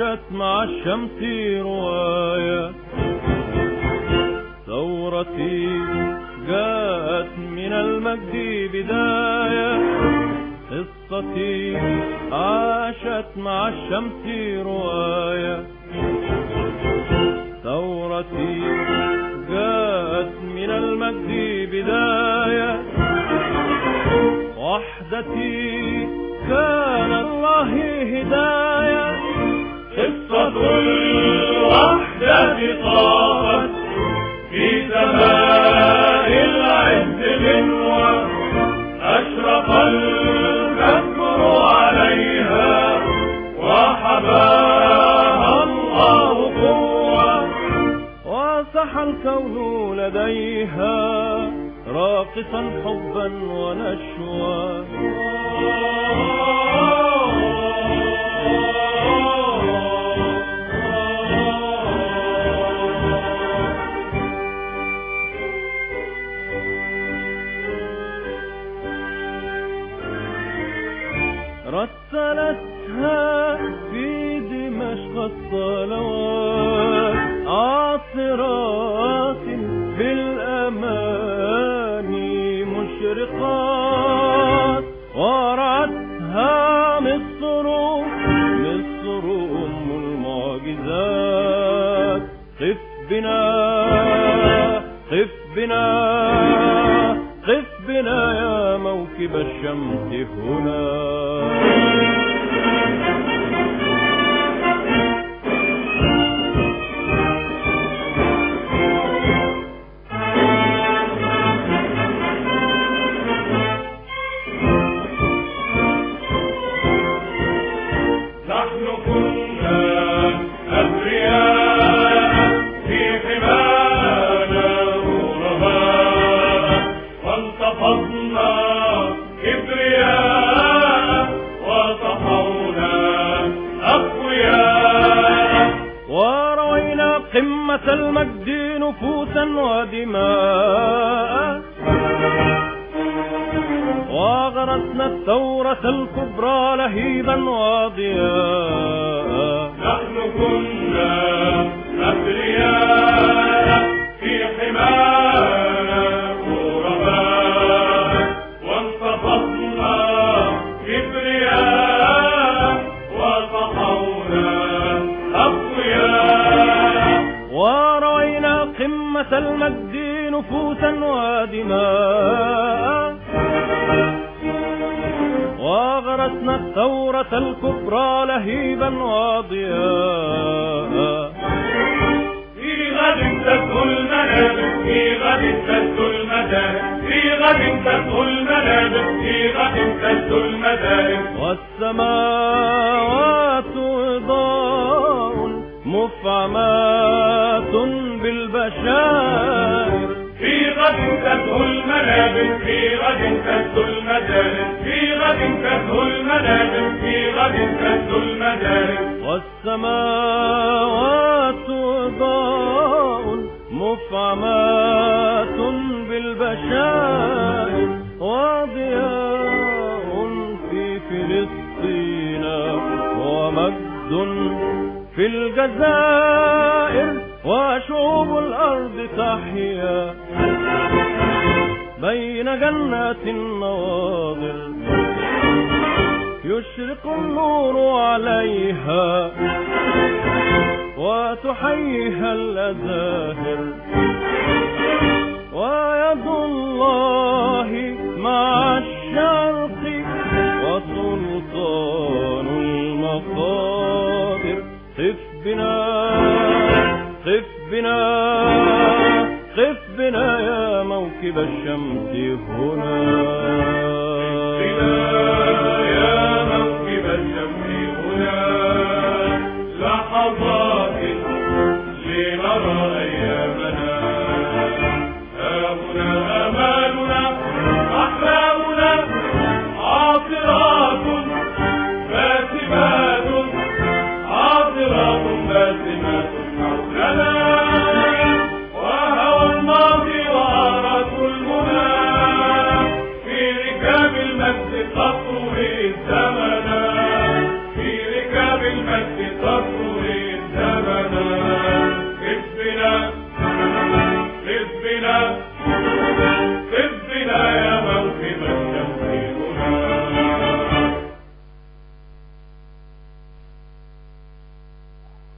عاشت مع الشمس رواية. ثورتي جاءت من المجد بداية. قصتي عاشت مع الشمس رواية. ثورتي جاءت من المجد بداية. وحدتي كان الله هداية. الوحدة طافت في سماء العز أشرق عليها وحباها الله قوة. الكون لديها راقصا حبا ونشوى. رتلتها في دمشق الصلوات. عاصرات بالأمان مشرقات. ورعتها مصر مصر أم المعجزات. قف بنا قف بنا. قف بنا يا موكب الشمس هنا. قمة المجد نفوسا ودماء. وغرسنا الثورة الكبرى لهيبا وضياء. نحن كنا المجد نفوسا ودماء وغرسنا الثورة الكبرى لهيبا وضياء في غد تدخل المنابر في غد تدخل المدارس في غد تدخل المنابر في غد تدخل المدارس والسماوات ضاء مفعمات غد تدخل المنابر في غد تدخل المدارس في غد تدخل المنابر في غد تدخل المدارس. والسماوات ضاء مفعمات بالبشائر وضياء في فلسطين ومجد في الجزائر. وشعوب الأرض تحيا بين جنات النواظر. يشرق النور عليها وتحييها الأزاهر. ويد الله مع الشرق بنا خف بنا يا موكب الشمس هنا. خف بنا يا موكب الشمس